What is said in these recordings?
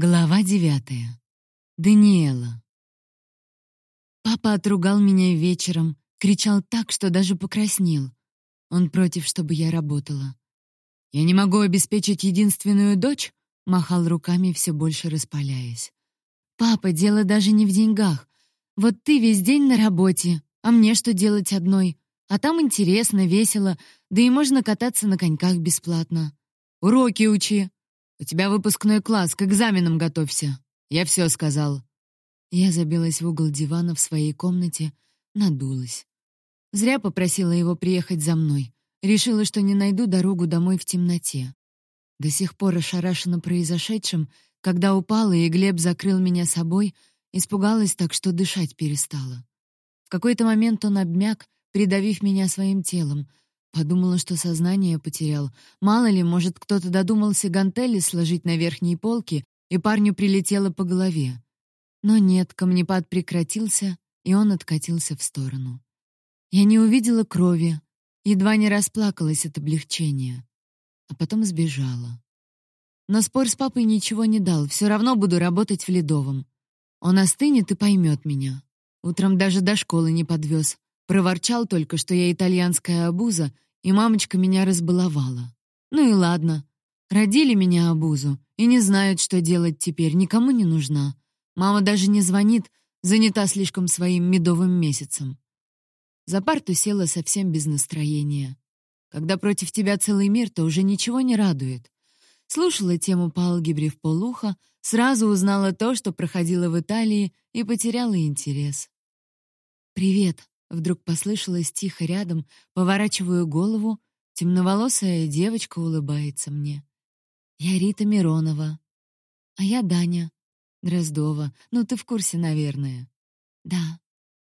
Глава девятая. Даниэла. Папа отругал меня вечером, кричал так, что даже покраснел. Он против, чтобы я работала. «Я не могу обеспечить единственную дочь?» — махал руками, все больше распаляясь. «Папа, дело даже не в деньгах. Вот ты весь день на работе, а мне что делать одной? А там интересно, весело, да и можно кататься на коньках бесплатно. Уроки учи, «У тебя выпускной класс, к экзаменам готовься. Я все сказал». Я забилась в угол дивана в своей комнате, надулась. Зря попросила его приехать за мной. Решила, что не найду дорогу домой в темноте. До сих пор ошарашена произошедшим, когда упала, и Глеб закрыл меня собой, испугалась так, что дышать перестала. В какой-то момент он обмяк, придавив меня своим телом, Подумала, что сознание потерял. Мало ли, может, кто-то додумался гантели сложить на верхней полке, и парню прилетело по голове. Но нет, камнепад прекратился, и он откатился в сторону. Я не увидела крови, едва не расплакалась от облегчения, а потом сбежала. Но спор с папой ничего не дал, все равно буду работать в Ледовом. Он остынет и поймет меня. Утром даже до школы не подвез, Проворчал только, что я итальянская обуза, и мамочка меня разбаловала. Ну и ладно. Родили меня обузу и не знают, что делать теперь, никому не нужна. Мама даже не звонит, занята слишком своим медовым месяцем. За парту села совсем без настроения. Когда против тебя целый мир, то уже ничего не радует. Слушала тему по алгебре в полухо, сразу узнала то, что проходило в Италии, и потеряла интерес. «Привет», Вдруг послышалось тихо рядом, поворачиваю голову, темноволосая девочка улыбается мне. Я Рита Миронова. А я Даня Дроздова. Ну, ты в курсе, наверное. Да.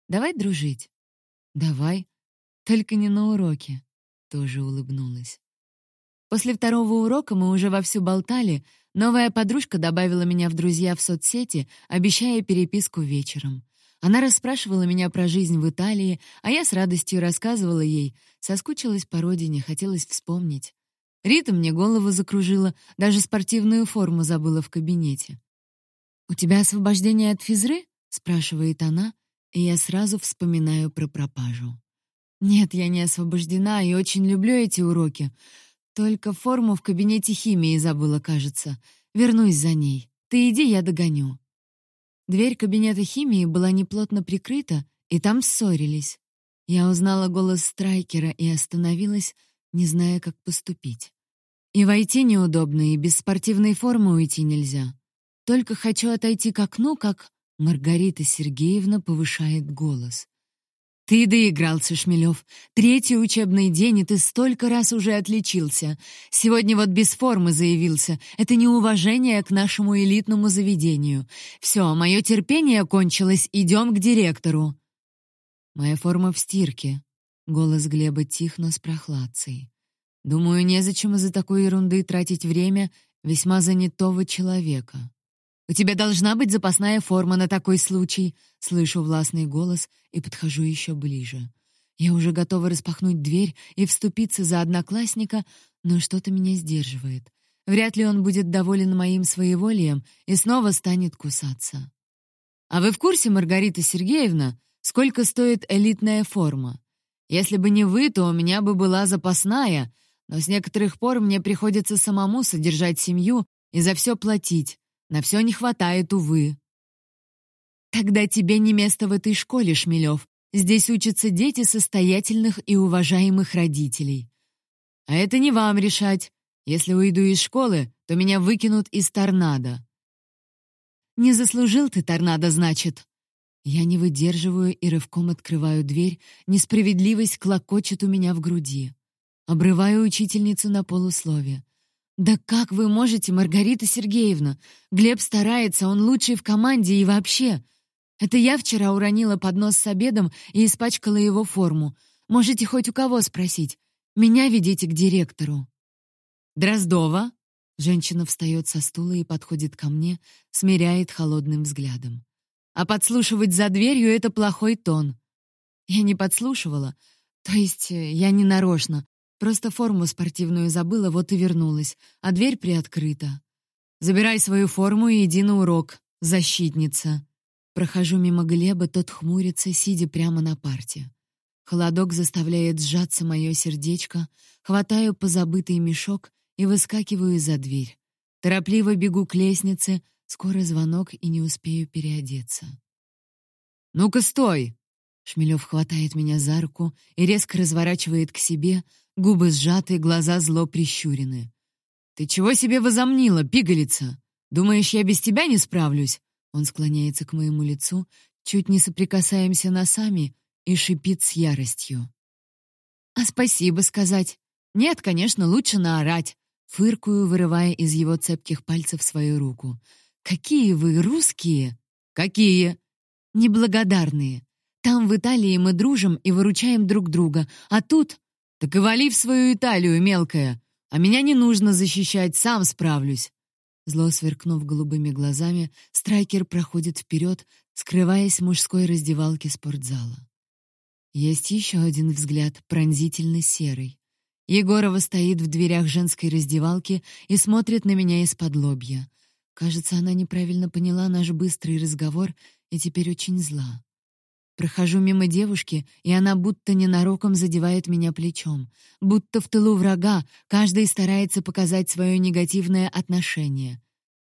Давай дружить. Давай. Только не на уроке. Тоже улыбнулась. После второго урока мы уже вовсю болтали. Новая подружка добавила меня в друзья в соцсети, обещая переписку вечером. Она расспрашивала меня про жизнь в Италии, а я с радостью рассказывала ей. Соскучилась по родине, хотелось вспомнить. Рита мне голову закружила, даже спортивную форму забыла в кабинете. «У тебя освобождение от физры?» — спрашивает она, и я сразу вспоминаю про пропажу. «Нет, я не освобождена и очень люблю эти уроки. Только форму в кабинете химии забыла, кажется. Вернусь за ней. Ты иди, я догоню». Дверь кабинета химии была неплотно прикрыта, и там ссорились. Я узнала голос Страйкера и остановилась, не зная, как поступить. И войти неудобно, и без спортивной формы уйти нельзя. Только хочу отойти к окну, как Маргарита Сергеевна повышает голос. «Ты доигрался, Шмелев. Третий учебный день, и ты столько раз уже отличился. Сегодня вот без формы заявился. Это неуважение к нашему элитному заведению. Все, мое терпение кончилось, идем к директору». «Моя форма в стирке». Голос Глеба тих, но с прохладцей. «Думаю, незачем из-за такой ерунды тратить время весьма занятого человека». «У тебя должна быть запасная форма на такой случай», — слышу властный голос и подхожу еще ближе. Я уже готова распахнуть дверь и вступиться за одноклассника, но что-то меня сдерживает. Вряд ли он будет доволен моим своеволием и снова станет кусаться. «А вы в курсе, Маргарита Сергеевна, сколько стоит элитная форма? Если бы не вы, то у меня бы была запасная, но с некоторых пор мне приходится самому содержать семью и за все платить. На все не хватает, увы. Тогда тебе не место в этой школе, Шмелев. Здесь учатся дети состоятельных и уважаемых родителей. А это не вам решать. Если уйду из школы, то меня выкинут из торнадо. Не заслужил ты торнадо, значит. Я не выдерживаю и рывком открываю дверь, несправедливость клокочет у меня в груди. Обрываю учительницу на полуслове. «Да как вы можете, Маргарита Сергеевна? Глеб старается, он лучший в команде и вообще. Это я вчера уронила поднос с обедом и испачкала его форму. Можете хоть у кого спросить. Меня ведите к директору». «Дроздова?» Женщина встает со стула и подходит ко мне, смиряет холодным взглядом. «А подслушивать за дверью — это плохой тон». Я не подслушивала, то есть э, я не нарочно, Просто форму спортивную забыла, вот и вернулась, а дверь приоткрыта. Забирай свою форму и иди на урок, защитница. Прохожу мимо Глеба, тот хмурится, сидя прямо на парте. Холодок заставляет сжаться мое сердечко, хватаю позабытый мешок и выскакиваю за дверь. Торопливо бегу к лестнице, скоро звонок и не успею переодеться. «Ну-ка, стой!» Шмелев хватает меня за руку и резко разворачивает к себе, губы сжаты, глаза зло прищурены. «Ты чего себе возомнила, пигалица? Думаешь, я без тебя не справлюсь?» Он склоняется к моему лицу, чуть не соприкасаемся носами и шипит с яростью. «А спасибо сказать? Нет, конечно, лучше наорать». Фыркую, вырывая из его цепких пальцев свою руку. «Какие вы русские!» «Какие?» «Неблагодарные. Там в Италии мы дружим и выручаем друг друга, а тут...» «Так и вали в свою Италию, мелкая! А меня не нужно защищать, сам справлюсь!» Зло сверкнув голубыми глазами, Страйкер проходит вперед, скрываясь в мужской раздевалке спортзала. Есть еще один взгляд, пронзительно серый. Егорова стоит в дверях женской раздевалки и смотрит на меня из-под лобья. Кажется, она неправильно поняла наш быстрый разговор и теперь очень зла. Прохожу мимо девушки, и она будто ненароком задевает меня плечом. Будто в тылу врага каждый старается показать свое негативное отношение.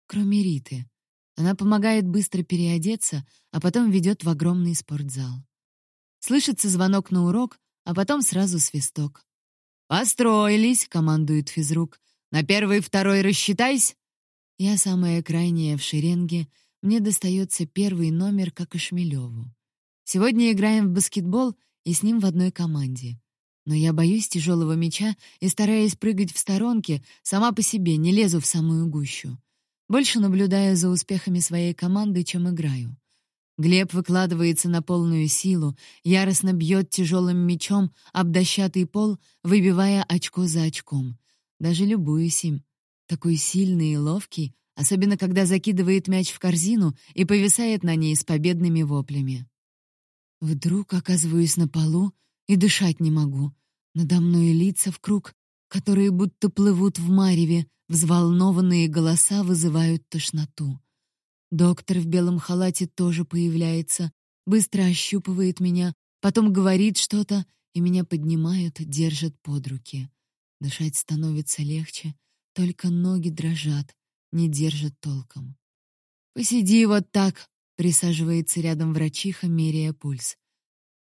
Кроме Риты. Она помогает быстро переодеться, а потом ведет в огромный спортзал. Слышится звонок на урок, а потом сразу свисток. «Построились!» — командует физрук. «На первый и второй рассчитайся!» Я самая крайняя в шеренге, мне достается первый номер, как и Шмелеву. Сегодня играем в баскетбол и с ним в одной команде. Но я боюсь тяжелого мяча и, стараясь прыгать в сторонке, сама по себе не лезу в самую гущу. Больше наблюдаю за успехами своей команды, чем играю. Глеб выкладывается на полную силу, яростно бьет тяжелым мечом об дощатый пол, выбивая очко за очком. Даже любуюсь им. Такой сильный и ловкий, особенно когда закидывает мяч в корзину и повисает на ней с победными воплями. Вдруг оказываюсь на полу и дышать не могу. Надо мной лица в круг, которые будто плывут в мареве, взволнованные голоса вызывают тошноту. Доктор в белом халате тоже появляется, быстро ощупывает меня, потом говорит что-то, и меня поднимают, держат под руки. Дышать становится легче, только ноги дрожат, не держат толком. «Посиди вот так», — присаживается рядом врачиха, меряя пульс.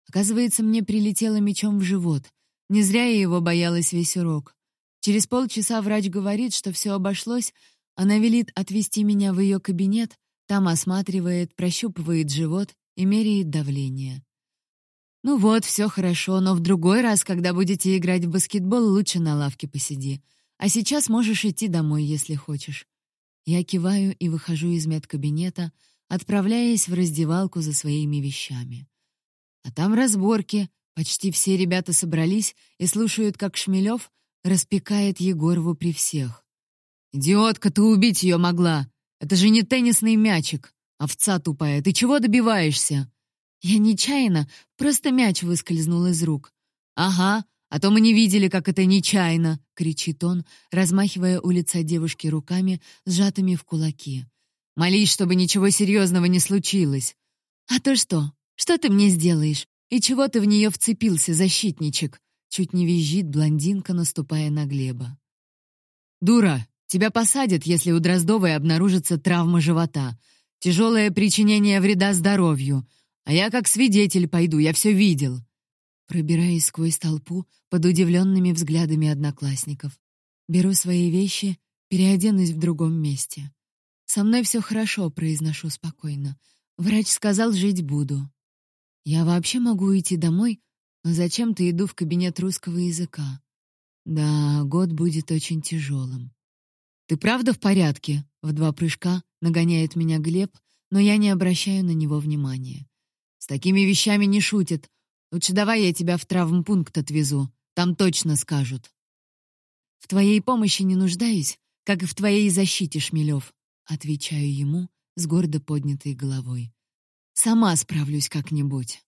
Оказывается, мне прилетело мечом в живот. Не зря я его боялась весь урок. Через полчаса врач говорит, что все обошлось, она велит отвезти меня в ее кабинет, там осматривает, прощупывает живот и меряет давление. «Ну вот, все хорошо, но в другой раз, когда будете играть в баскетбол, лучше на лавке посиди. А сейчас можешь идти домой, если хочешь». Я киваю и выхожу из медкабинета, отправляясь в раздевалку за своими вещами. А там разборки, почти все ребята собрались и слушают, как Шмелев распекает Егорову при всех. «Идиотка, ты убить ее могла! Это же не теннисный мячик. Овца тупая, ты чего добиваешься? Я нечаянно, просто мяч выскользнул из рук. Ага, а то мы не видели, как это нечаянно, кричит он, размахивая у лица девушки руками, сжатыми в кулаки. Молись, чтобы ничего серьезного не случилось. А то что? Что ты мне сделаешь? И чего ты в нее вцепился, защитничек? Чуть не визжит блондинка, наступая на Глеба. Дура, Тебя посадят, если у Дроздовой обнаружится травма живота. Тяжелое причинение вреда здоровью. А я как свидетель пойду, я все видел. Пробираюсь сквозь толпу под удивленными взглядами одноклассников. Беру свои вещи, переоденусь в другом месте. Со мной все хорошо, произношу спокойно. Врач сказал, жить буду. Я вообще могу уйти домой, но зачем-то иду в кабинет русского языка. Да, год будет очень тяжелым. «Ты правда в порядке?» В два прыжка нагоняет меня Глеб, но я не обращаю на него внимания. «С такими вещами не шутят. Лучше давай я тебя в травмпункт отвезу. Там точно скажут». «В твоей помощи не нуждаюсь, как и в твоей защите, Шмелев», отвечаю ему с гордо поднятой головой. «Сама справлюсь как-нибудь».